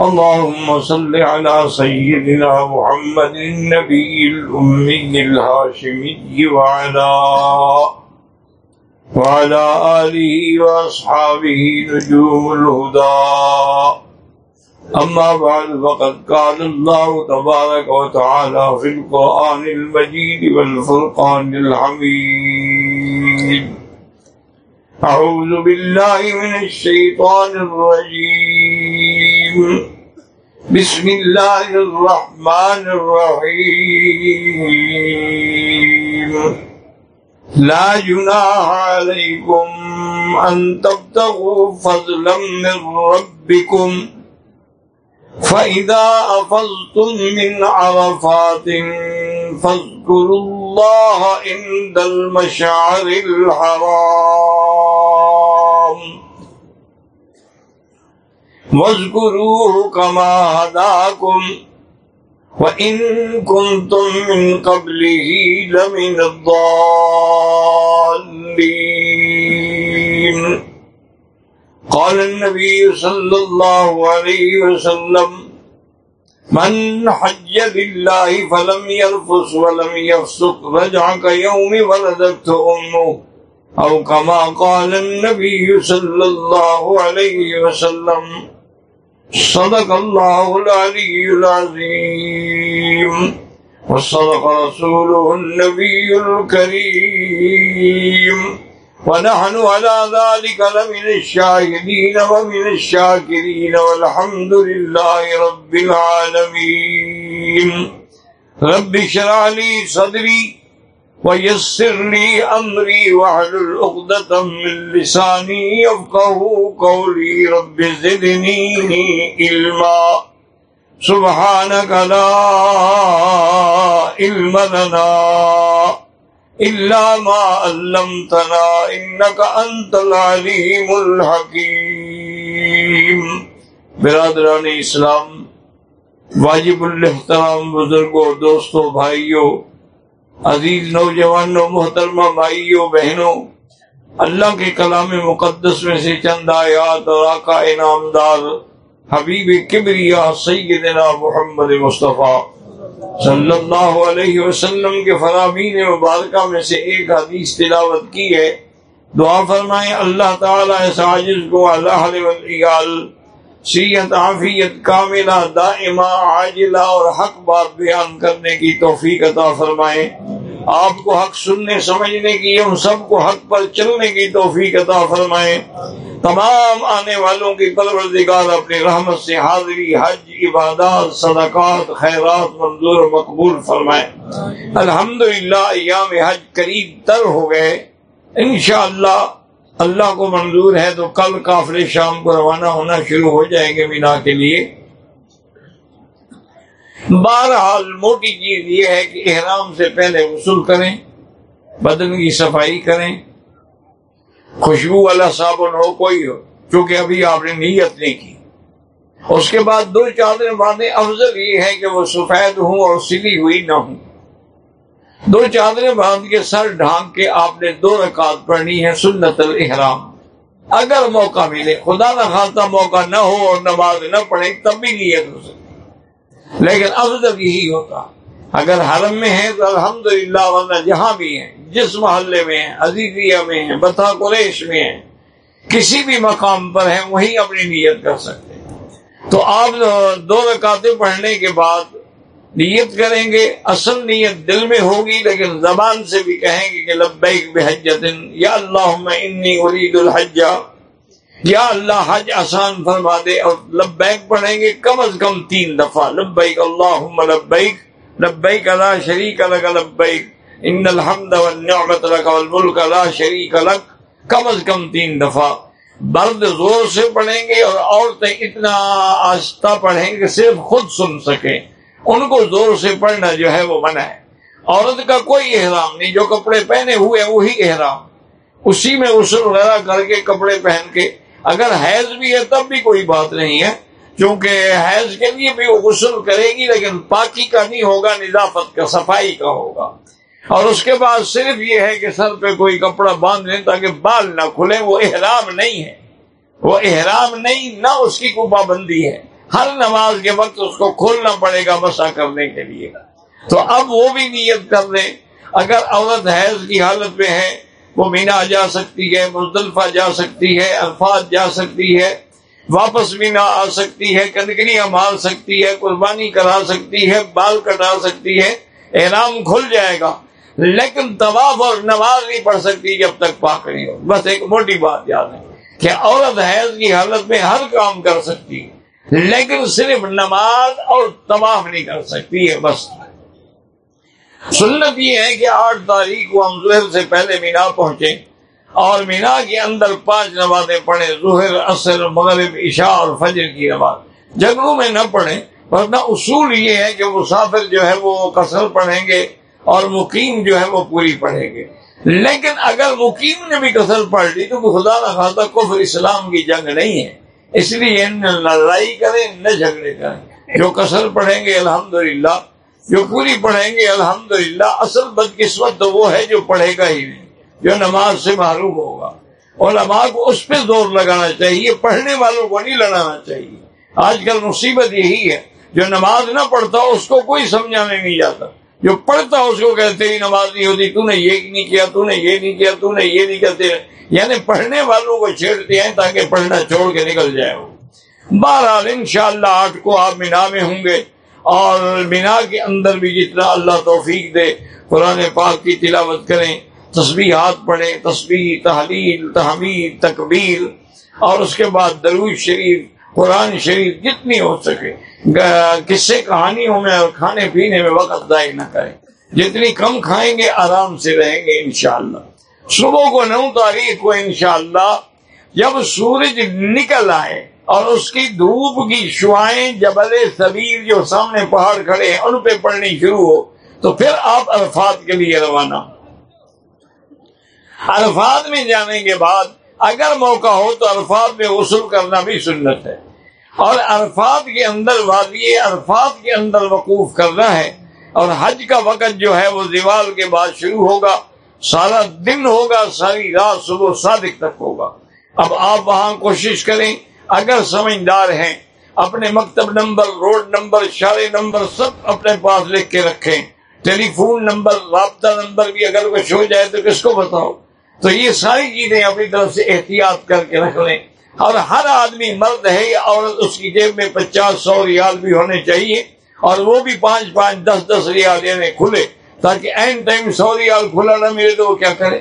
اللهم صل على سيدنا محمد النبي الأمي الهاشمي وعلى وعلى آله وأصحابه نجوم الهدى. أما بعد، فقد قال الله تبارك وتعالى في القرآن المجيد والفرقان الحميد. أعوذ بالله من الشيطان الرجيم. بسم الله الرحمن الرحيم. لا جناح عليكم أن تبتغوا فضلا من ربكم. فإذا أفضتم من عرفات فاذكروا الله عند المشعر الحرام. واذكروه كما هداكم وإن كنتم من قبله لمن الضالين قال النبي صلى الله عليه وسلم من حج لله فلم يرفس ولم يفسق رجع كيوم ولدت أمه أو كما قال النبي صلى الله عليه وسلم، صدق الله العلي العظيم، وصدق رسوله النبي الكريم. ونحن على ذلك لمن الشاهدين ومن الشاكرين، والحمد لله رب العالمين. رب شرع لي صدري ويسر لي أمري وعلى الأقدة من لساني يفقه قولي رب زدني إلما سبحانك لا علم لنا إلا ما علمتنا إنك أنت العليم الحكيم برادران اسلام واجب الاحترام بزرگوں، دوستوں، بھائیوں عزیز نوجوانوں، محترمہ بھائیوں، بہنوں، اللہ کے کلام مقدس میں سے چند آیات اور آقا انعامدار حبیب کبریا سیدنا محمد مصطفیٰ صلی اللہ علیہ وسلم کے فرامین مبارکہ میں سے ایک حدیث تلاوت کی ہے۔ دعا فرمائیں اللہ تعالیٰ اس عاجز کو اللہ سیت عافیت کاملہ دائمہ عاجلہ اور حق بات بیان کرنے کی توفیق عطا فرمائیں آپ کو حق سننے، سمجھنے کی، ہم سب کو حق پر چلنے کی توفیق عطا فرمائیں تمام آنے والوں کی پروردگار اپنی رحمت سے حاضری، حج، عبادات، صدقات، خیرات منظور و مقبول فرمائے۔ الحمد للہ ایام حج قریب تر ہو گئے۔ انشاءاللہ اللہ اللہ کو منظور ہے تو کل کافر شام کو روانہ ہونا شروع ہو جائیں گے مینا کے لیے۔ بہرحال موٹی چیز یہ ہے کہ احرام سے پہلے غسل کریں، بدن کی صفائی کریں۔ خوشبو والا صابن ہو، کوئی ہو، چونکہ ابھی آپ نے نیت نہیں کی۔ اس کے بعد دو چادریں باندھیں، افضل یہ ہے کہ وہ سفید ہوں اور سلی ہوئی نہ ہوں۔ دو چادریں باندھ کے سر ڈھانک کے آپ نے دو رکعت پڑھنی ہے سنت الحرام اگر موقع ملے، خدا نہ خاصا موقع نہ ہو اور نماز نہ پڑھے، تب بھی نیت ہو سکتی لیکن افضل یہی ہوتا، اگر حرم میں ہے تو الحمد للہ ورنہ جہاں بھی ہیں، جس محلے میں ہیں، عزیزیہ میں ہیں بتا قریش میں ہیں، کسی بھی مقام پر ہیں وہی اپنی نیت کر سکتے تو آپ دو رکعتیں پڑھنے کے بعد نیت کریں گے، اصل نیت دل میں ہوگی، لیکن زبان سے بھی کہیں گے کہ لبیک بحجت یا اللہ انی ارید الحج۔ یا اللہ حج آسان فرما دے اور لبیک پڑھیں گے کم از کم تین دفعہ۔ لبیک اللہ لبیک لبیک اللہ شریک لک لبیک۔ ان الحمد والنعمت لک والملک لا شریک لک۔ کم از کم تین دفعہ۔ برد زور سے پڑھیں گے اور عورتیں اتنا آستہ پڑھیں گے صرف خود سن سکیں۔ ان کو زور سے پڑھنا جو ہے وہ منع ہے۔ عورت کا کوئی احرام نہیں، جو کپڑے پہنے ہوئے وہی احرام۔ اسی میں غسل وغیرہ کر کے کپڑے پہن کے، اگر حیض بھی ہے تب بھی کوئی بات نہیں ہے کیونکہ حیض کے لیے بھی وہ غسل کرے گی، لیکن پاکی کا نہیں ہوگا، نظافت کا، صفائی کا ہوگا۔ اور اس کے بعد صرف یہ ہے کہ سر پہ کوئی کپڑا باندھ لیں تاکہ بال نہ کھلے وہ احرام نہیں ہے۔ وہ احرام نہیں، نہ اس کی کوئی پابندی ہے۔ ہر نماز کے وقت اس کو کھولنا پڑے گا مسا کرنے کے لیے۔ تو اب وہ بھی نیت کر دیں اگر عورت حیض کی حالت میں ہے وہ مینا جا سکتی ہے، مزدلفہ جا سکتی ہے، الفاظ جا سکتی ہے، واپس بھی نہ آ سکتی ہے کنکریاں مار سکتی ہے، قربانی کرا سکتی ہے، بال کٹا سکتی ہے، احرام کھل جائے گا۔ لیکن طواف اور نماز نہیں پڑھ سکتی جب تک پاک نہیں ہو۔ بس ایک موٹی بات یاد ہے کہ عورت حیض کی حالت میں ہر کام کر سکتی ہے۔ لیکن صرف نماز اور طواف نہیں کر سکتی ہے، بس۔ سنت یہ ہے کہ آٹھ تاریخ کو ہم ظہر سے پہلے مینا پہنچے اور مینا کے اندر پانچ نمازیں پڑھیں، ظہر اثر مغرب، عشاء اور فجر کی نماز۔ جگہوں میں نہ پڑھیں، ورنہ اصول یہ ہے کہ مسافر جو ہے وہ کثر پڑھیں گے اور مقیم جو ہے وہ پوری پڑھیں گے۔ لیکن اگر مقیم نے بھی کثر پڑھ لی تو خدا نہ خاصا کفر اسلام کی جنگ نہیں ہے۔ اس لیے نہ لڑائی کریں، نہ جھگڑے کریں۔ جو کثر پڑھیں گے، الحمدللہ۔ جو پوری پڑھیں گے، الحمدللہ۔ اصل بدقسمت تو وہ ہے جو پڑھے گا ہی نہیں، جو نماز سے معروف ہوگا۔ اور نماز کو اس پہ زور لگانا چاہیے، پڑھنے والوں کو نہیں لڑانا چاہیے۔ آج کل مصیبت یہی ہے، جو نماز نہ پڑھتا اس کو کوئی سمجھانے نہیں جاتا۔ جو پڑھتا اس کو کہتے ہی نماز نہیں ہوتی، تو نے یہ نہیں کیا، تو نے یہ نہیں کیا، تو نے یہ نہیں کہتے یعنی پڑھنے والوں کو چھیڑتے ہیں تاکہ پڑھنا چھوڑ کے نکل جائے وہ۔ بہرحال ان شاء اللہ آٹھ کو آپ مینا میں ہوں گے اور مینا کے اندر بھی جتنا اللہ توفیق دے، قرآن پاک کی تلاوت کریں تصویرات پڑھیں تصویر تحلیل، تحمید، تکبیر، اور اس کے بعد دروج شریف، قرآن شریف جتنی ہو سکے۔ قصے، کہانیوں میں اور کھانے پینے میں وقت ضائع نہ کریں۔ جتنی کم کھائیں گے آرام سے رہیں گے انشاءاللہ۔ صبح کو نو تاریخ کو انشاءاللہ جب سورج نکل آئے اور اس کی دھوپ کی شوائیں جبل سبیر جو سامنے پہاڑ کھڑے ہیں، ان پہ پڑنی شروع ہو، تو پھر آپ عرفات کے لیے روانہ۔ الفاظ میں جانے کے بعد اگر موقع ہو تو الفاظ میں غسل کرنا بھی سنت ہے۔ اور الفاظ کے اندر وادی الفاظ کے اندر وقوف کرنا ہے۔ اور حج کا وقت جو ہے وہ دیوال کے بعد شروع ہوگا۔ سارا دن ہوگا، ساری رات صبح صادق تک ہوگا۔ اب آپ وہاں کوشش کریں، اگر سمجھدار ہیں، اپنے مکتب نمبر، روڈ نمبر، شارے نمبر سب اپنے پاس لکھ کے رکھیں۔ ٹیلی فون نمبر، رابطہ نمبر بھی اگر کچھ ہو جائے تو کس کو بتاؤ تو یہ ساری چیزیں اپنی طرف سے احتیاط کر کے رکھ لیں۔ اور ہر آدمی مرد ہے یا عورت، اس کی جیب میں پچاس، سو ریال بھی ہونے چاہیے اور وہ بھی پانچ پانچ، دس دس ریال یعنی کھلے۔ تاکہ این ٹائم سو ریال کھلا نہ ملے تو وہ کیا کرے؟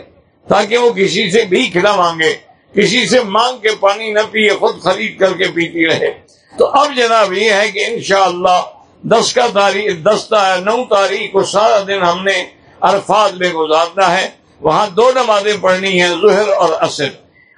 تاکہ وہ کسی سے بھی کھلا مانگے، کسی سے مانگ کے پانی نہ پیے، خود خرید کر کے پیتی رہے۔ تو اب جناب یہ ہے کہ انشاءاللہ دس کا تاریخ، دس نو تاریخ کو سارا دن ہم نے الفاظ میں گزارنا ہے۔ وہاں دو نمازیں پڑھنی ہیں، ظہر اور عصر۔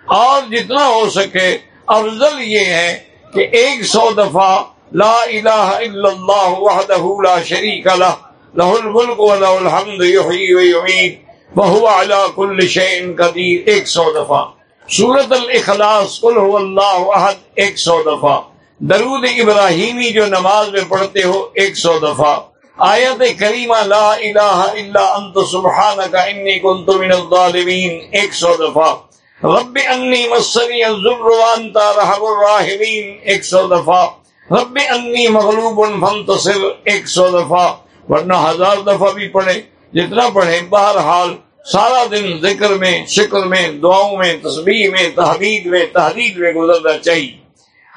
اور جتنا ہو سکے، افضل یہ ہے کہ ایک سو دفعہ لا الہ الا اللہ وحدہ لا شریک لہ لہ الملک و لہ الحمد یحیی و یمید وہو علی کل شیء قدیر، ایک سو دفعہ۔ سورت الاخلاص، قل هو اللہ احد، ایک سو دفعہ۔ درود ابراہیمی جو نماز میں پڑھتے ہو، ایک سو دفعہ۔ آیت کریمہ، لا الہ الا انت، سبحانک انی کنت من الظالمین، ایک سو دفعہ۔ رب انی مسنی الزر وانت رحم الراحمین، ایک سو دفعہ۔ رب انی مغلوب فانتصر، ایک سو دفعہ۔ ورنہ ہزار دفعہ بھی پڑھے، جتنا پڑھے، بہرحال سارا دن ذکر میں، شکر میں، دعاؤں میں تصویر میں تحریر میں تحریر میں گزرنا چاہیے۔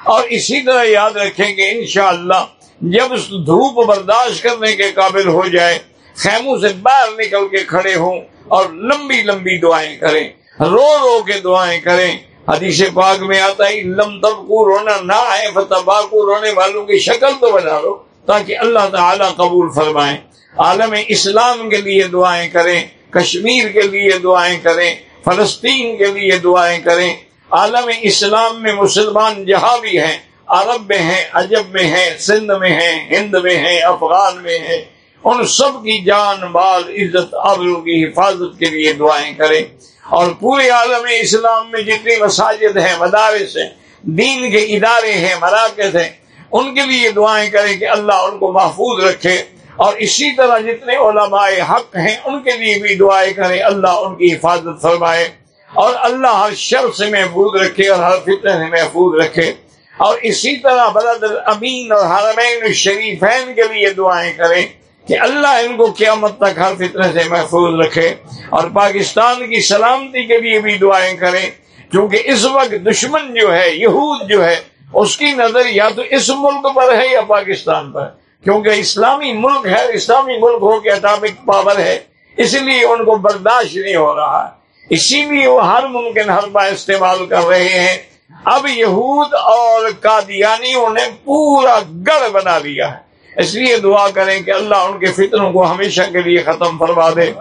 اور اسی طرح یاد رکھیں کہ انشاءاللہ، جب دھوپ برداشت کرنے کے قابل ہو جائے، خیموں سے باہر نکل کے کھڑے ہوں اور لمبی لمبی دعائیں کریں۔ رو رو کے دعائیں کریں۔ حدیث پاک میں آتا ہے لم تب کو رونا نہ آئے فتح کو رونے والوں کی شکل تو بنا لو۔ تاکہ اللہ تعالی قبول فرمائے۔ عالم اسلام کے لیے دعائیں کریں، کشمیر کے لیے دعائیں کریں، فلسطین کے لیے دعائیں کریں۔ عالم اسلام میں مسلمان جہاں بھی ہیں، عرب میں ہیں، عجب میں ہیں، سندھ میں ہیں، ہند میں ہیں، افغان میں ہیں، ان سب کی جان بال عزت، آبرو کی حفاظت کے لیے دعائیں کریں۔ اور پورے عالم اسلام میں جتنی مساجد ہیں، مدارس ہیں، دین کے ادارے ہیں، مراکز ہیں ان کے لیے دعائیں کریں کہ اللہ ان کو محفوظ رکھے اور اسی طرح جتنے علماء حق ہیں ان کے لیے بھی دعائیں کریں اللہ ان کی حفاظت فرمائے اور اللہ ہر شر سے محفوظ رکھے اور ہر فطر سے محفوظ رکھے اور اسی طرح بلد امین اور حرمین شریفین کے لیے دعائیں کریں کہ اللہ ان کو قیامت تک ہر فتنے سے محفوظ رکھے اور پاکستان کی سلامتی کے لیے بھی دعائیں کریں کیونکہ اس وقت دشمن جو ہے، یہود جو ہے اس کی نظر یا تو اس ملک پر ہے یا پاکستان پر کیونکہ اسلامی ملک ہے، اسلامی ملک ہو کے اٹامک پاور ہے، اس لیے ان کو برداشت نہیں ہو رہا۔ اسی لیے وہ ہر ممکن حربہ استعمال کر رہے ہیں۔ اب یہود اور قادیانیوں نے پورا گڑھ بنا لیا ہے۔ اس لیے دعا کریں کہ اللہ ان کے فطروں کو ہمیشہ کے لیے ختم فرما دے۔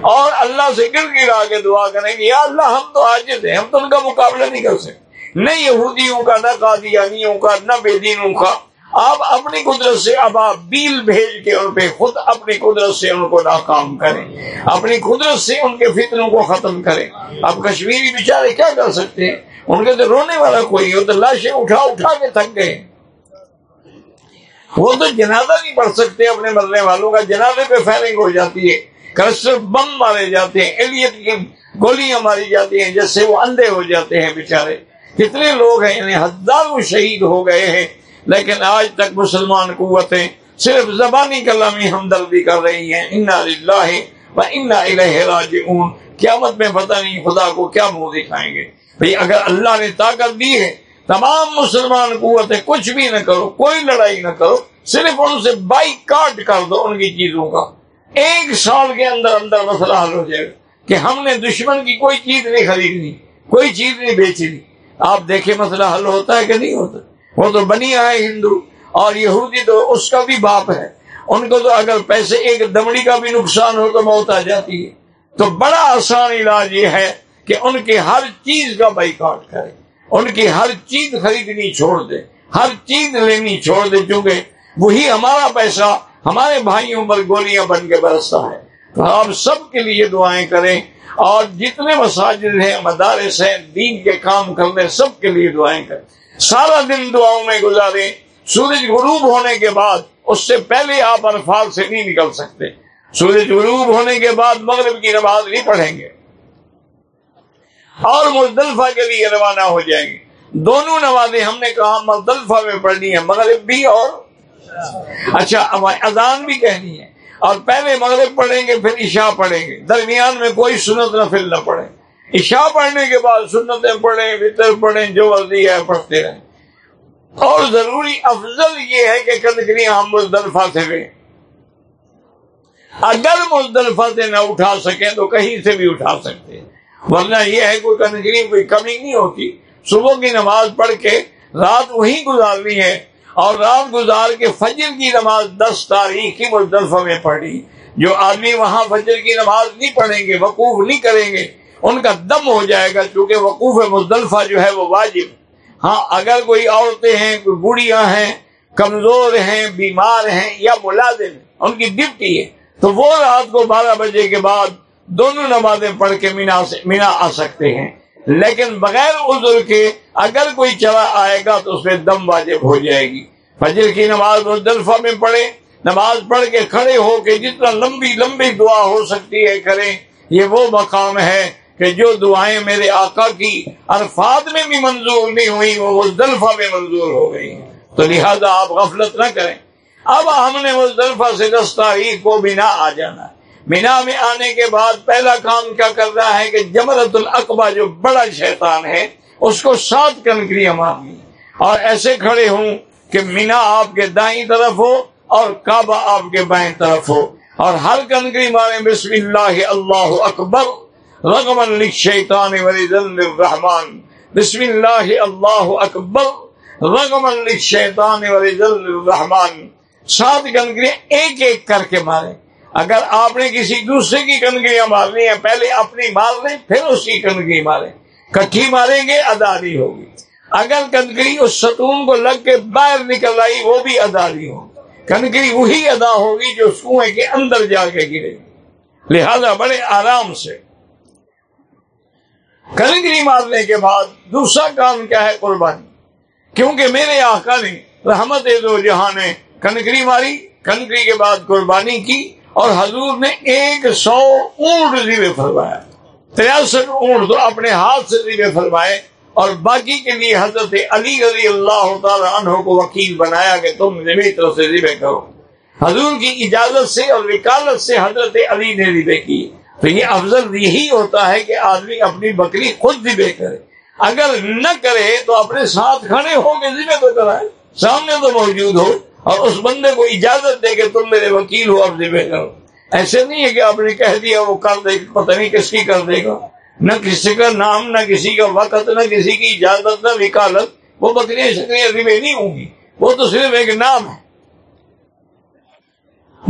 اور اللہ سے گر گرا کے دعا کریں کہ یا اللہ ہم تو آج ہیں، ہم تو ان کا مقابلہ نہیں کر سکتے۔ نہ یہودیوں کا، نہ قادیانیوں کا، نہ بے دینوں کا۔ آپ اپنی قدرت سے اب آپ بیل بھیج کے ان پہ خود اپنی قدرت سے ان کو ناکام کریں۔ اپنی قدرت سے ان کے فطروں کو ختم کریں۔ اب کشمیری بیچارے کیا کر سکتے ہیں؟ ان کے تو رونے والا کوئی ہو تو لاشیں اٹھا اٹھا کے تھک گئے۔ وہ تو جنازہ نہیں پڑھ سکتے اپنے مرنے والوں کا، جنازے پہ فائرنگ ہو جاتی ہے۔ کرسٹر بم مارے جاتے ہیں ایلیٹ کی گولیاں ماری جاتی ہیں جس سے وہ اندھے ہو جاتے ہیں بےچارے کتنے لوگ ہیں یعنی انہیں ہزاروں شہید ہو گئے ہیں، لیکن آج تک مسلمان قوتیں صرف زبانی کلامی ہمدردی کر رہی ہیں، انا و انا راجعون۔ قیامت میں پتہ نہیں خدا کو کیا منہ دکھائیں گے۔ بھئی اگر اللہ نے طاقت دی ہے، تمام مسلمان قوتیں کچھ بھی نہ کرو، کوئی لڑائی نہ کرو، صرف ان سے بائی کاٹ کر دو ان کی چیزوں کا۔ ایک سال کے اندر اندر مسئلہ حل ہو جائے گا کہ ہم نے دشمن کی کوئی چیز نہیں خریدنی، کوئی چیز نہیں بیچنی۔ آپ دیکھیں مسئلہ حل ہوتا ہے کہ نہیں ہوتا وہ تو بنی آئے ہندو اور یہودی تو اس کا بھی باپ ہے۔ ان کو تو اگر پیسے ایک دمڑی کا بھی نقصان ہو تو موت آ جاتی ہے۔ تو بڑا آسان علاج یہ ہے کہ ان کی ہر چیز کا بائیکاٹ کرے ان کی ہر چیز خریدنی چھوڑ دے ہر چیز لینی چھوڑ دے کیونکہ وہی ہمارا پیسہ ہمارے بھائیوں پر گولیاں بن کے برستا ہے۔ آپ سب کے لیے دعائیں کریں۔ اور جتنے مساجد ہیں، مدارس ہیں، دین کے کام کرنے، سب کے لیے دعائیں کریں۔ سارا دن دعاؤں میں گزارے سورج غروب ہونے کے بعد اس سے پہلے آپ الفاظ سے نہیں نکل سکتے۔ سورج غروب ہونے کے بعد مغرب کی نماز نہیں پڑھیں گے۔ اور مزدلفہ کے لیے روانہ ہو جائیں گے۔ دونوں نمازیں ہم نے کہا مزدلفہ میں پڑھنی ہے، مغرب بھی اور اچھا اذان بھی کہنی ہے۔ اور پہلے مغرب پڑھیں گے، پھر عشاء پڑھیں گے۔ درمیان میں کوئی سنت نفل نہ پڑھیں۔ عشاء پڑھنے کے بعد سنتیں پڑھیں، وطر پڑھیں، جو ورزی ہے پڑھتے رہیں۔ اور ضروری افضل یہ ہے کہ کنکری ہم مزدلفہ سے لیں اگر مزدلفہ سے نہ اٹھا سکیں تو کہیں سے بھی اٹھا سکتے ہیں۔ ورنہ یہ ہے کوئی کنکری کوئی کمی نہیں ہوتی۔ صبح کی نماز پڑھ کے رات وہی گزارنی ہے۔ اور رات گزار کے فجر کی نماز دس تاریخ کی مزدلفہ میں پڑھی۔ جو آدمی وہاں فجر کی نماز نہیں پڑھیں گے، وقوف نہیں کریں گے، ان کا دم ہو جائے گا کیونکہ وقوف مزدلفہ جو ہے وہ واجب۔ ہاں اگر کوئی عورتیں ہیں، کوئی بوڑھیاں ہیں، کمزور ہیں، بیمار ہیں یا ملازم، ان کی ڈپٹی ہے، تو وہ رات کو بارہ بجے کے بعد دونوں نمازیں پڑھ کے مینا سے مینا آ سکتے ہیں۔ لیکن بغیر عذر کے اگر کوئی چلا آئے گا تو اس میں دم واجب ہو جائے گی۔ فجر کی نماز مزدلفہ میں پڑھے نماز پڑھ کے کھڑے ہو کے جتنا لمبی لمبی دعا ہو سکتی ہے کریں۔ یہ وہ مقام ہے کہ جو دعائیں میرے آقا کی الفاظ میں بھی منظور نہیں ہوئی وہ مزدلفہ میں منظور ہو گئی تو لہذا آپ غفلت نہ کریں۔ اب ہم نے مزدلفہ سے دس تاریخ کو بنا آ جانا۔ ہے مینا میں آنے کے بعد پہلا کام کیا کر رہا ہے کہ جمرت القبہ جو بڑا شیطان ہے، اس کو سات کنکریاں مارنی۔ اور ایسے کھڑے ہوں کہ مینا آپ کے دائیں طرف ہو اور کعبہ آپ کے بائیں طرف ہو۔ اور ہر کنکری مارے بسم اللہ اللہ اکبر رغم شیطان الرحمان بسم اللہ اللہ اکبر رغم شیطان الرحمان سات کنکری ایک ایک کر کے مارے۔ اگر آپ نے کسی دوسرے کی کنکریاں مارنی ہے، پہلے اپنی مار لیں، پھر اس کی کنکری مارے کٹھی ماریں گے، اداری ہوگی۔ اگر کنکری اس ستون کو لگ کے باہر نکل آئی، وہ بھی اداری ہوگی۔ کنکری وہی ادا ہوگی جو کنویں کے اندر جا کے گرے۔ گی لہذا بڑے آرام سے۔ کنکری مارنے کے بعد دوسرا کام کیا ہے قربانی؟ کیونکہ میرے آقا نے رحمت دو، جہاں نے کنکری ماری کنکری کے بعد قربانی کی۔ اور حضور نے ایک سو اونٹ زیوے فرمایا۔ تریاسٹھ اونٹ تو اپنے ہاتھ سے زیوے فرمائے اور باقی کے لیے حضرت علی رضی اللہ تعالیٰ عنہ کو وکیل بنایا کہ تم میری طرف سے ذبح کرو۔ حضور کی اجازت سے اور وکالت سے حضرت علی نے ذبح کی۔ تو یہ افضل یہی ہوتا ہے کہ آدمی اپنی بکری خود ذبح کرے۔ اگر نہ کرے تو اپنے ساتھ کھڑے ہو کے ذبح تو کرائے۔ سامنے تو موجود ہو۔ اور اس بندے کو اجازت دے کہ تم میرے وکیل ہو اب ذبح کرو ایسے نہیں ہے کہ آپ نے کہہ دیا وہ کر دے پتہ نہیں کس کی کر دے گا۔ نہ کسی کا نام، نہ کسی کا وقت، نہ کسی کی اجازت، نہ وکالت۔ وہ بکریاں شکریاں ذبح نہیں ہوں گی، وہ تو صرف ایک نام ہے۔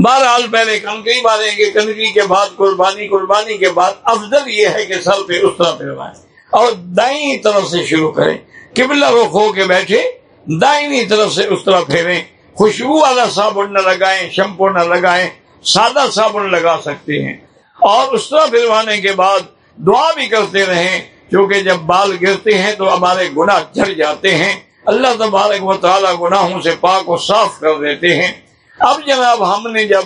بہرحال پہلے کنکری ماریں گے کنکری کے بعد، قربانی قربانی کے بعد افضل یہ ہے کہ سر پہ، اس طرح پھروائیں اور دائیں طرف سے شروع کریں۔ قبلہ رخ ہو کے بیٹھے دائنی طرف سے اس طرح پھیریں۔ خوشبو والا صابن نہ لگائیں شمپو نہ لگائیں، سادہ صابن لگا سکتے ہیں۔ اور اس طرح پھروانے کے بعد دعا بھی کرتے رہیں، کیونکہ جب بال گرتے ہیں تو ہمارے گناہ جھڑ جاتے ہیں۔ اللہ تبارک و تعالیٰ گناہوں سے پاک و صاف کر دیتے ہیں۔ اب جناب ہم نے جب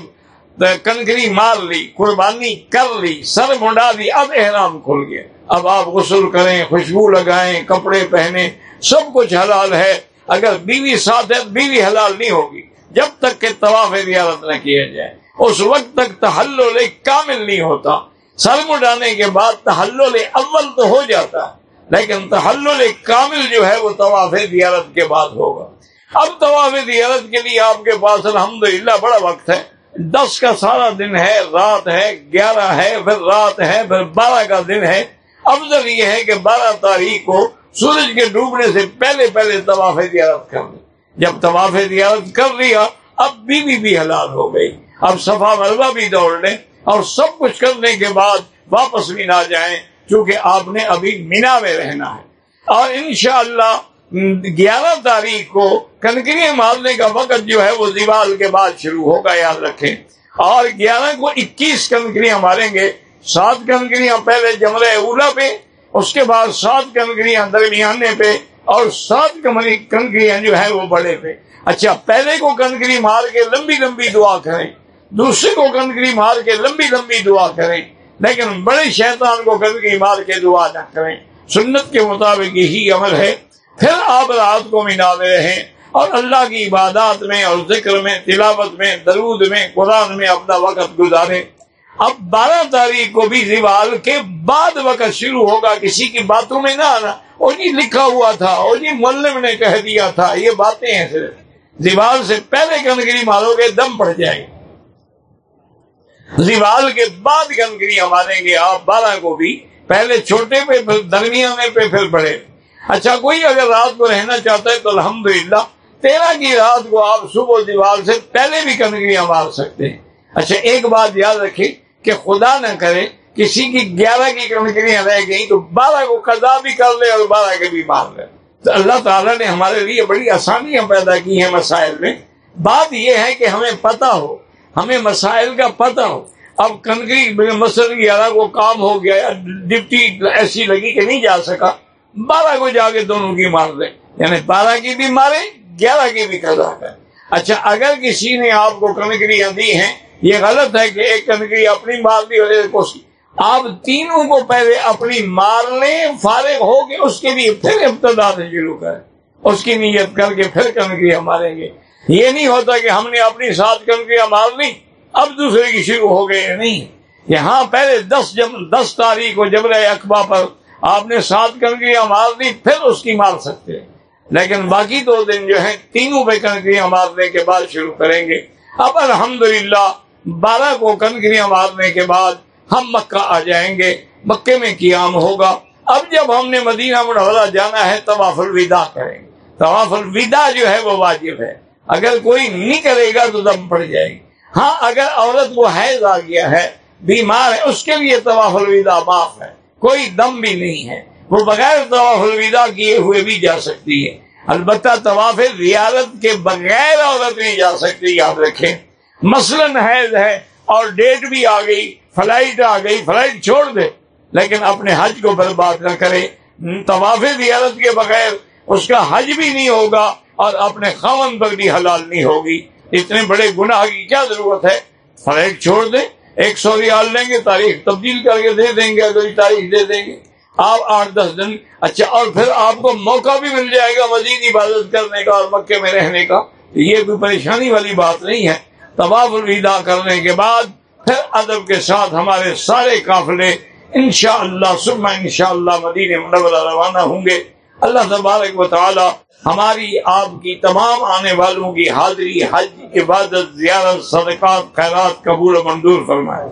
کنکری مار لی، قربانی کر لی، سر منڈا دی، اب احرام کھل گیا۔ اب آپ غسل کریں، خوشبو لگائیں، کپڑے پہنے سب کچھ حلال ہے۔ اگر بیوی ساتھ ہے، بیوی حلال نہیں ہوگی۔ جب تک کہ طواف زیارت نہ کیا جائے۔ اس وقت تک تحلل کامل نہیں ہوتا۔ سر مڈانے کے بعد تحلل اول تو ہو جاتا ہے، لیکن تحلل کامل جو ہے وہ طواف زیارت کے بعد ہوگا۔ اب طواف زیارت کے لیے آپ کے پاس الحمدللہ بڑا وقت ہے۔ دس کا سارا دن ہے، رات ہے، گیارہ ہے، پھر رات ہے، پھر بارہ کا دن ہے۔ افضل یہ ہے کہ بارہ تاریخ کو سورج کے ڈوبنے سے پہلے پہلے طواف زیارت کر لیں جب طواف زیارت کر لیا، اب بیوی بھی حلال ہو گئی۔ اب صفا مربع بھی دوڑ لیں اور سب کچھ کرنے کے بعد واپس بھی نہ جائیں کیونکہ آپ نے ابھی مینا میں رہنا ہے۔ اور انشاءاللہ، گیارہ تاریخ کو کنکریاں مارنے کا وقت جو ہے، وہ دیوال کے بعد شروع ہوگا، یاد رکھیں۔ اور گیارہ کو اکیس کنکریاں ماریں گے۔ سات کنکریاں پہلے جمرہ اولا پہ اس کے بعد سات کنکریاں درمیانے پہ اور سات کنکریاں جو ہے وہ بڑے پہ۔ اچھا پہلے کو کنکری مار کے لمبی لمبی دعا کریں۔ دوسرے کو کنکری مار کے لمبی لمبی دعا کریں۔ لیکن بڑے شیطان کو کنکری مار کے دعا نہ کریں۔ سنت کے مطابق یہی عمل ہے۔ پھر آپ رات کو منا میں رہیں اور اللہ کی عبادات میں اور ذکر میں، تلاوت میں، درود میں، قرآن میں اپنا وقت گزارے اب بارہ تاریخ کو بھی زوال کے بعد وقت شروع ہوگا، کسی کی باتوں میں نہ آنا۔ وہ جی لکھا ہوا تھا وہ جی ملم نے کہہ دیا تھا، یہ باتیں ہیں صرف۔ زوال سے پہلے گندگری مارو گے، دم پڑ جائے گی۔ زوال کے بعد گندگری ماریں گے، آپ بارہ کو بھی۔ پہلے چھوٹے پہ، پھر درمیان پہ، پھر بڑے۔ اچھا کوئی اگر رات کو رہنا چاہتا ہے تو الحمدللہ، تیرہ کی رات کو آپ صبح دیوال سے پہلے بھی کنکریاں مار سکتے ہیں۔ اچھا ایک بات یاد رکھیں کہ خدا نہ کرے، کسی کی گیارہ کی کنکریاں رہ گئی تو بارہ کو قضا بھی کر لے اور بارہ کے بھی مار لے۔ تو اللہ تعالیٰ نے ہمارے لیے بڑی آسانیاں پیدا کی ہیں مسائل میں۔ بات یہ ہے کہ ہمیں پتا ہو، ہمیں مسائل کا پتا ہو۔ اب کنکری مسل گیارہ کو کام ہو گیا، ڈپٹی ایسی لگی کہ نہیں جا سکا۔ بارہ کو جا کے دونوں کی مار دیں یعنی بارہ کی بھی مارے، گیارہ کی بھی قضا کریں اچھا اگر کسی نے آپ کو کنکریاں دی ہیں یہ غلط ہے کہ ایک کنکری اپنی مار دی اور ایک اس کی آپ تینوں کو پہلے اپنی مار لیں فارغ ہو کے اس کے لیے پھر ابتدا سے شروع کریں۔ اس کی نیت کر کے پھر کنکریاں ماریں گے۔ یہ نہیں ہوتا کہ ہم نے اپنی سات کنکریاں مار لی اب دوسرے کی شروع ہو گئے نہیں۔ یہاں پہلے دس جب دس تاریخ کو جبر اخبا پر آپ نے سات کنکریاں مار دی پھر اس کی مار سکتے ہیں۔ لیکن باقی دو دن جو ہیں، تینوں پہ کنکریاں مارنے کے بعد شروع کریں گے۔ اب الحمدللہ بارہ کو کنکریاں مارنے کے بعد ہم مکہ آ جائیں گے، مکے میں قیام ہوگا۔ اب جب ہم نے مدینہ منورہ جانا ہے طواف الوداع کریں گے۔ طواف الوداع جو ہے وہ واجب ہے۔ اگر کوئی نہیں کرے گا تو دم پڑ جائے گی۔ ہاں اگر عورت کو حیض آ گیا ہے، بیمار ہے، اس کے لیے طواف الوداع معاف ہے۔ کوئی دم بھی نہیں ہے۔ وہ بغیر طواف الوداع کیے ہوئے بھی جا سکتی ہے۔ البتہ طواف ریاضت کے بغیر عورت نہیں جا سکتی، یاد رکھیں۔ مثلاً حیض ہے اور ڈیٹ بھی آ گئی، فلائٹ آ گئی، فلائٹ چھوڑ دے، لیکن اپنے حج کو برباد نہ کرے۔ طواف ریاضت کے بغیر اس کا حج بھی نہیں ہوگا اور اپنے خامن پر بھی حلال نہیں ہوگی۔ اتنے بڑے گناہ کی کیا ضرورت ہے؟ فلائٹ چھوڑ دیں ایک سو ریال لیں گے، تاریخ تبدیل کر کے دے دیں گے اگلی تاریخ دے دیں گے۔ آپ آٹھ دس دن اچھا اور پھر آپ کو موقع بھی مل جائے گا مزید عبادت کرنے کا اور مکے میں رہنے کا۔ یہ کوئی پریشانی والی بات نہیں ہے۔ طواف الوداع کرنے کے بعد پھر ادب کے ساتھ ہمارے سارے قافلے انشاءاللہ اللہ انشاءاللہ مدینہ منورہ روانہ ہوں گے۔ اللہ تبارک و تعالی ہماری آپ کی تمام آنے والوں کی حاضری، حج، عبادت، زیارت، صدقات، خیرات قبول و منظور فرمائے۔